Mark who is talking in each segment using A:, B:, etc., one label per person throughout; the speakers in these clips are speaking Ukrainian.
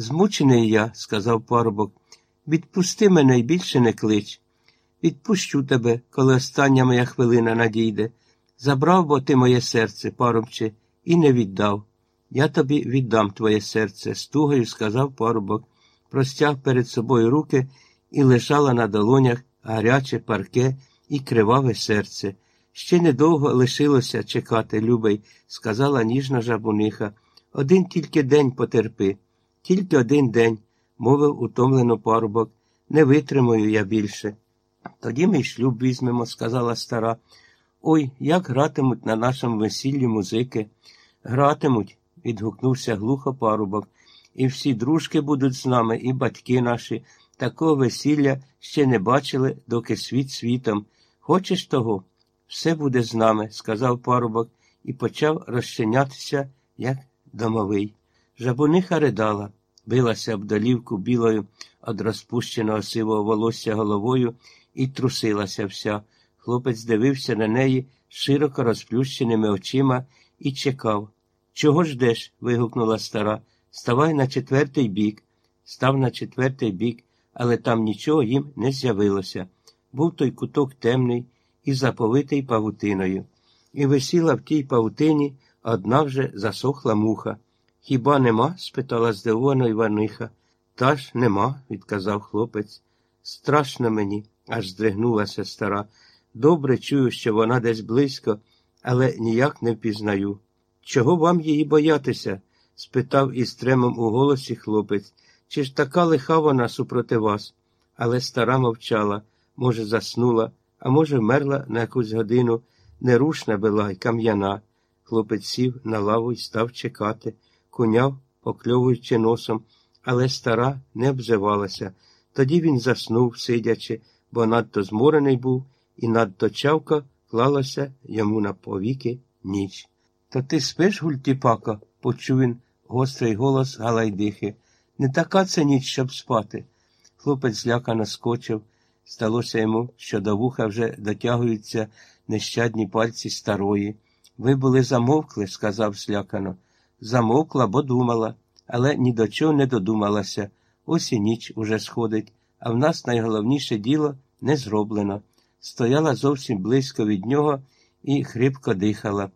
A: Змучений я, сказав парубок. Відпусти мене й більше не клич. Відпущу тебе, коли остання моя хвилина надійде. Забрав бо ти моє серце, парубче, і не віддав. Я тобі віддам твоє серце, стугою сказав парубок, простяг перед собою руки і лежала на долонях гаряче парке і криваве серце. Ще недовго лишилося чекати, любий, сказала ніжна жабуниха. Один тільки день потерпи, тільки один день, мовив утомлено парубок. Не витримаю я більше. Тоді ми й шлюб візьмемо, сказала стара. Ой, як гратимуть на нашому весіллі музики. Гратимуть, відгукнувся глухо парубок. І всі дружки будуть з нами, і батьки наші. Такого весілля ще не бачили, доки світ світом. Хочеш того? Все буде з нами, сказав парубок і почав розчинятися, як домовий. Жабуниха ридала, билася об долівку білою від розпущеного сивого волосся головою і трусилася вся. Хлопець дивився на неї широко розплющеними очима і чекав. Чого ждеш? вигукнула стара. Ставай на четвертий бік. Став на четвертий бік, але там нічого їм не з'явилося. Був той куток темний і заповитий павутиною. І висіла в тій павутині одна вже засохла муха. Хіба нема? спитала здивована Іваниха. Та ж нема, відказав хлопець. Страшно мені, аж здригнулася стара. Добре чую, що вона десь близько, але ніяк не впізнаю. Чого вам її боятися? спитав із тремом у голосі хлопець. Чи ж така лиха вона супроти вас? Але стара мовчала, може, заснула, а може, вмерла на якусь годину, нерушна була й кам'яна. Хлопець сів на лаву й став чекати, куняв, покльовуючи носом, але стара не обзивалася. Тоді він заснув, сидячи, бо надто зморений був, і надто чавка клалася йому на повіки ніч. То ти спиш, гультіпака? почув він гострий голос Галайдихи. Не така це ніч, щоб спати. Хлопець злякано скочив. Сталося йому, що до вуха вже дотягуються нещадні пальці старої. Ви були замовкли, сказав злякано. Замовкла, бо думала, але ні до чого не додумалася. Ось і ніч уже сходить, а в нас найголовніше діло не зроблено. Стояла зовсім близько від нього і хрипко дихала.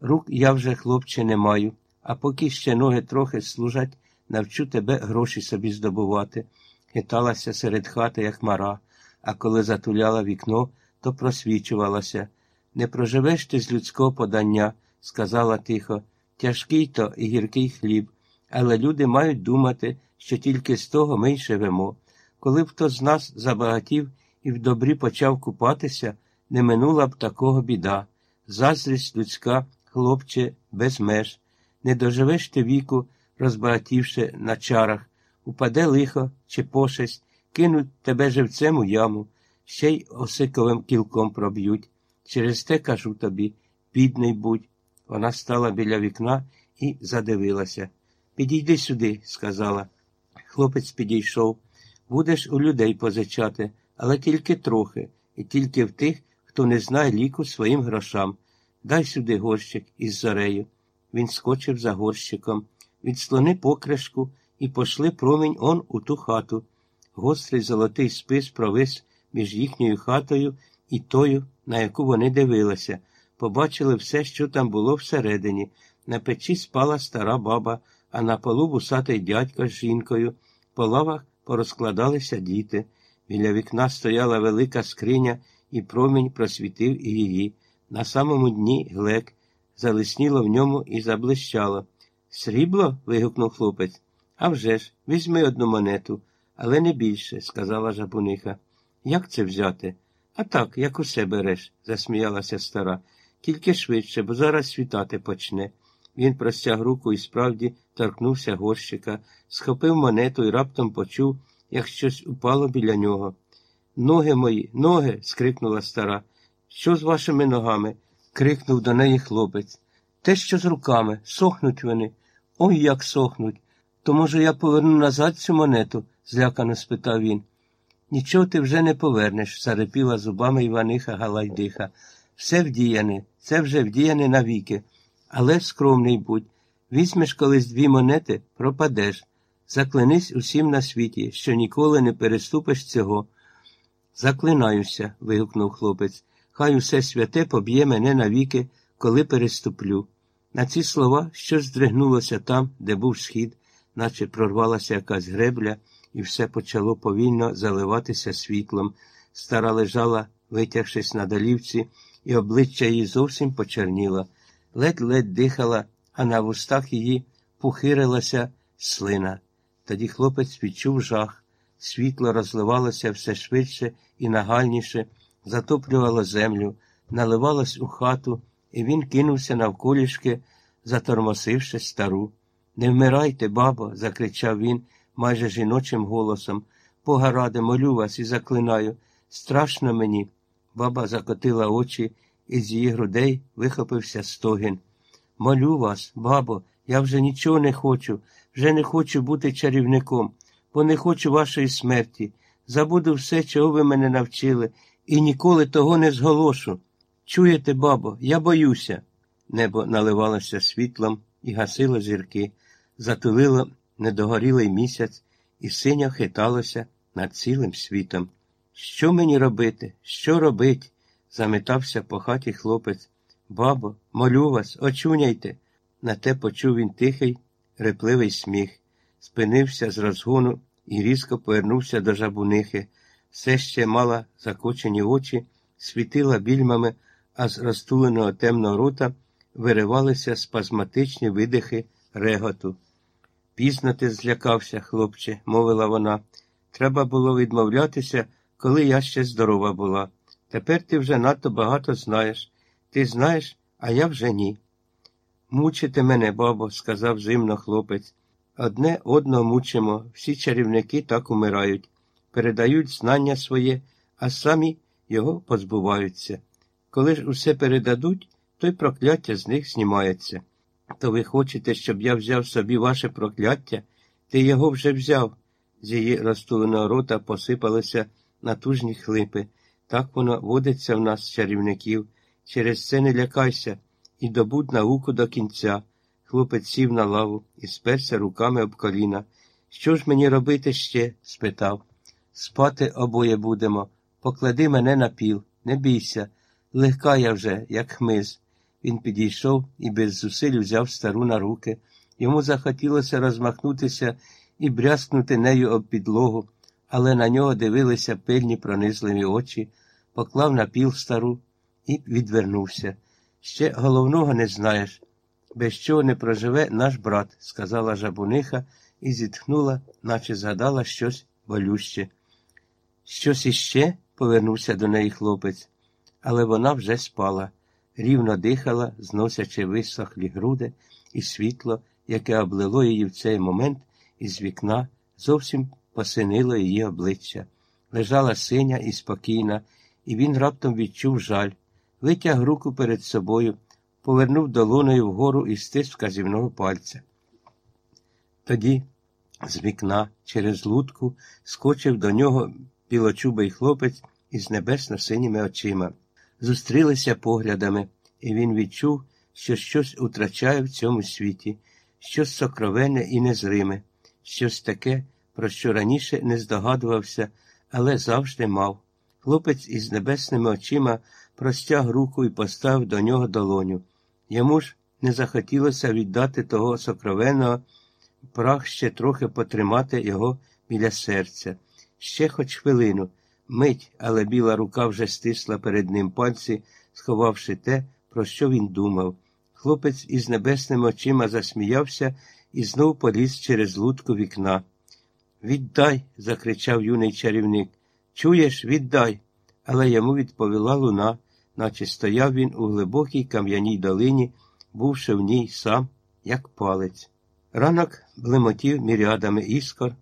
A: Рук я вже, хлопче, не маю, а поки ще ноги трохи служать, навчу тебе гроші собі здобувати. Хиталася серед хати, як мара, а коли затуляла вікно, то просвічувалася. Не проживеш ти з людського подання, сказала тихо. Тяжкий то і гіркий хліб, але люди мають думати, що тільки з того ми й живемо. Коли б хто з нас забагатів і в добрі почав купатися, не минула б такого біда. Заздрість людська, хлопче, без меж. Не доживеш ти віку, розбагатівши на чарах, упаде лихо чи пошесть, кинуть тебе живцем у яму, ще й осиковим кілком проб'ють. Через те кажу тобі, бідний будь. Вона стала біля вікна і задивилася. Підійди сюди, сказала. Хлопець підійшов. Будеш у людей позичати, але тільки трохи, і тільки в тих, хто не знає ліку своїм грошам. Дай сюди горщик із зорею. Він скочив за горщиком, відслони покришку і пошли промінь он у ту хату. Гострий золотий спис провис між їхньою хатою і тою, на яку вони дивилися. Побачили все, що там було всередині. На печі спала стара баба, а на полу вусатий дядько з жінкою. По лавах порозкладалися діти. Біля вікна стояла велика скриня, і промінь просвітив і її. На самому дні глек залисніло в ньому і заблищало. Срібло? вигукнув хлопець. «А вже ж, візьми одну монету, але не більше, сказала жабуниха. Як це взяти? А так, як усе береш, засміялася стара. Тільки швидше, бо зараз світати почне. Він простяг руку і справді торкнувся горщика, схопив монету і раптом почув, як щось упало біля нього. Ноги мої, ноги. скрикнула стара. Що з вашими ногами? крикнув до неї хлопець. Те, що з руками, сохнуть вони. Ой, як сохнуть. То, може, я поверну назад цю монету? злякано спитав він. Нічого ти вже не повернеш, зарепіла зубами Іваниха Галайдиха. Все вдіяне, це вже вдіяне навіки. Але скромний будь. Візьмеш колись дві монети, пропадеш. Заклянись усім на світі, що ніколи не переступиш цього. Заклинаюся. вигукнув хлопець. Хай усе святе поб'є мене навіки, коли переступлю. На ці слова щось здригнулося там, де був схід, наче прорвалася якась гребля, і все почало повільно заливатися світлом. Стара лежала, витягшись на долівці, і обличчя її зовсім почерніло. Ледь-ледь дихала, а на вустах її пухирилася слина. Тоді хлопець відчув жах. Світло розливалося все швидше і нагальніше, затоплювало землю, наливалось у хату, і він кинувся навколішки, затормосивши стару. Не вмирайте, бабо, закричав він майже жіночим голосом. Бога ради, молю вас і заклинаю. Страшно мені. Баба закотила очі, і з її грудей вихопився стогін. Молю вас, бабо, я вже нічого не хочу, вже не хочу бути чарівником, бо не хочу вашої смерті. Забуду все, чого ви мене навчили, і ніколи того не зголошу. Чуєте, бабо, я боюся. Небо наливалося світлом і гасило зірки, затулило недогорілий місяць, і синя хиталося над цілим світом. Що мені робити? Що робить? заметався по хаті хлопець. Бабо, молю вас, очуняйте. На те почув він тихий, репливий сміх, спинився з розгону і різко повернувся до жабунихи. Все ще мала закочені очі, світила більмами, а з розтуленого темного рота виривалися спазматичні видихи реготу. Пізно ти злякався, хлопче, мовила вона. Треба було відмовлятися, коли я ще здорова була. Тепер ти вже надто багато знаєш. Ти знаєш, а я вже ні. Мучите мене, бабо, сказав зимно хлопець. Одне одного мучимо, всі чарівники так умирають, передають знання своє, а самі його позбуваються. Коли ж усе передадуть, то й прокляття з них знімається. То ви хочете, щоб я взяв собі ваше прокляття? Ти його вже взяв. З її розтуленого рота посипалися натужні хлипи. Так воно водиться в нас, чарівників. Через це не лякайся і добудь науку до кінця. Хлопець сів на лаву і сперся руками об коліна. Що ж мені робити ще? спитав. Спати обоє будемо. Поклади мене на піл, не бійся. Легка я вже, як хмиз. Він підійшов і без зусиль взяв стару на руки. Йому захотілося розмахнутися і брязкнути нею об підлогу, але на нього дивилися пильні пронизливі очі, поклав на піл стару і відвернувся. Ще головного не знаєш, без чого не проживе наш брат, сказала жабуниха і зітхнула, наче згадала щось болюще. Щось іще? повернувся до неї хлопець, але вона вже спала, рівно дихала, зносячи висохлі груди, і світло, яке облило її в цей момент із вікна, зовсім посинило її обличчя. Лежала синя і спокійна, і він раптом відчув жаль витяг руку перед собою, повернув долоною вгору і стис вказівного пальця. Тоді з вікна через лутку скочив до нього білочубий хлопець із небесно синіми очима. Зустрілися поглядами, і він відчув, що щось утрачає в цьому світі, щось сокровенне і незриме, щось таке, про що раніше не здогадувався, але завжди мав. Хлопець із небесними очима простяг руку і поставив до нього долоню. Йому ж не захотілося віддати того сокровенного, прах ще трохи потримати його біля серця. Ще хоч хвилину, мить, але біла рука вже стисла перед ним пальці, сховавши те, про що він думав. Хлопець із небесними очима засміявся і знов поліз через лутку вікна. Віддай, закричав юний чарівник. Чуєш, віддай. Але йому відповіла луна наче стояв він у глибокій кам'яній долині, бувши в ній сам, як палець. Ранок блемотів мірядами іскор,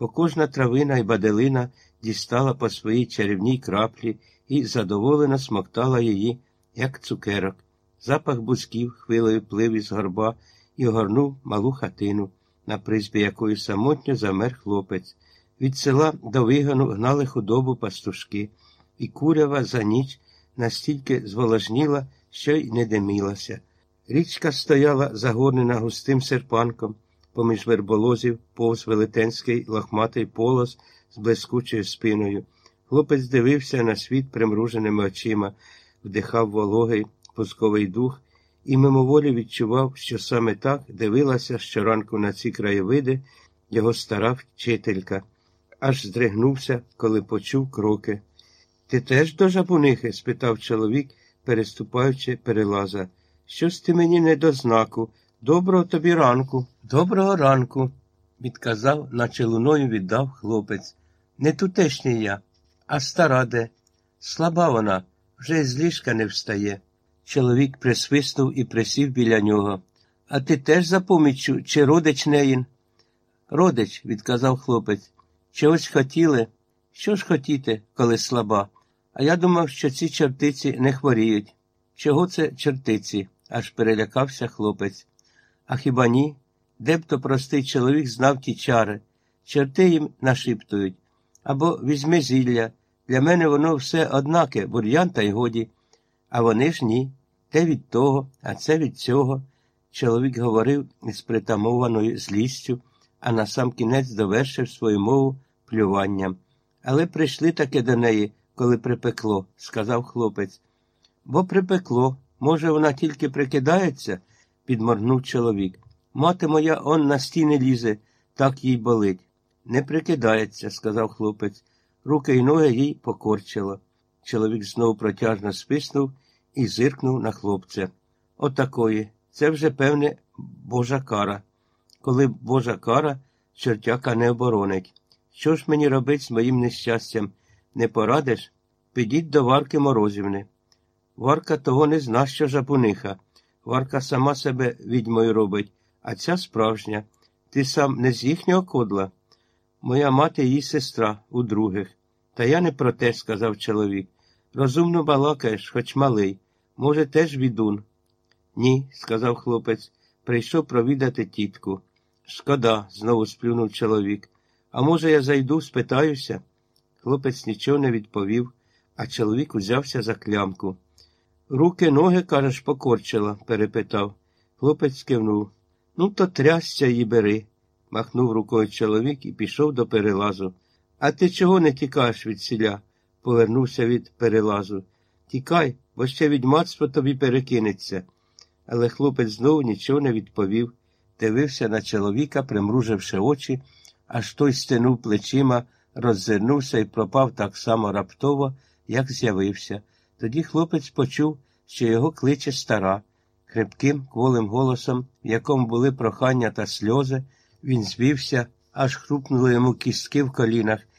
A: бо кожна травина і баделина дістала по своїй чарівній краплі і задоволено смоктала її, як цукерок. Запах бузків хвилею плив із горба і огорнув малу хатину, на призбі якої самотньо замер хлопець. Від села до вигану гнали худобу пастушки, і курява за ніч настільки зволожніла, що й не димілася. Річка стояла загорнена густим серпанком, поміж верболозів повз велетенський лохматий полос з блискучою спиною. Хлопець дивився на світ примруженими очима, вдихав вологий пусковий дух і мимоволі відчував, що саме так дивилася щоранку на ці краєвиди його стара вчителька, аж здригнувся, коли почув кроки. Ти теж до жабунихи? спитав чоловік, переступаючи перелаза. Щось ти мені не до знаку. Доброго тобі ранку. Доброго ранку, відказав, наче луною віддав хлопець. Не тутешній я, а стара де. Слаба вона, вже з ліжка не встає. Чоловік присвиснув і присів біля нього. А ти теж за поміччю, чи родич неїн? Родич, відказав хлопець. Чогось хотіли? Що ж хотіти, коли слаба? А я думав, що ці чортиці не хворіють. Чого це чортиці? аж перелякався хлопець. А хіба ні? Де б то простий чоловік знав ті чари? Чорти їм нашіптують. Або візьми зілля. Для мене воно все однаке, бур'ян та й годі. А вони ж ні. Те від того, а це від цього. Чоловік говорив із притамованою злістю, а на сам кінець довершив свою мову плюванням. Але прийшли таки до неї, коли припекло, сказав хлопець. Бо припекло, може, вона тільки прикидається, підморгнув чоловік. Мати моя он на стіни лізе, так їй болить. Не прикидається, сказав хлопець. Руки й ноги їй покорчило. Чоловік знову протяжно списнув і зиркнув на хлопця. Отакої. Це вже, певне, божа кара. Коли божа кара, чортяка не оборонить. Що ж мені робить з моїм нещастям? Не порадиш? Підіть до Варки Морозівни. Варка того не зна, що жабуниха. Варка сама себе відьмою робить, а ця справжня. Ти сам не з їхнього кодла? Моя мати її сестра у других. Та я не про те, сказав чоловік. Розумно балакаєш, хоч малий. Може, теж відун. Ні, сказав хлопець, прийшов провідати тітку. Шкода, знову сплюнув чоловік. А може, я зайду, спитаюся? Хлопець нічого не відповів, а чоловік узявся за клямку. Руки, ноги, кажеш, покорчила? перепитав. Хлопець кивнув. Ну, то трясся її бери, махнув рукою чоловік і пішов до перелазу. А ти чого не тікаєш від сіля? повернувся від перелазу. Тікай, бо ще відьмацтво тобі перекинеться. Але хлопець знову нічого не відповів, дивився на чоловіка, примруживши очі, аж той стенув плечима, роззирнувся і пропав так само раптово, як з'явився. Тоді хлопець почув, що його кличе стара. Хрипким, кволим голосом, в якому були прохання та сльози, він звівся, аж хрупнули йому кістки в колінах.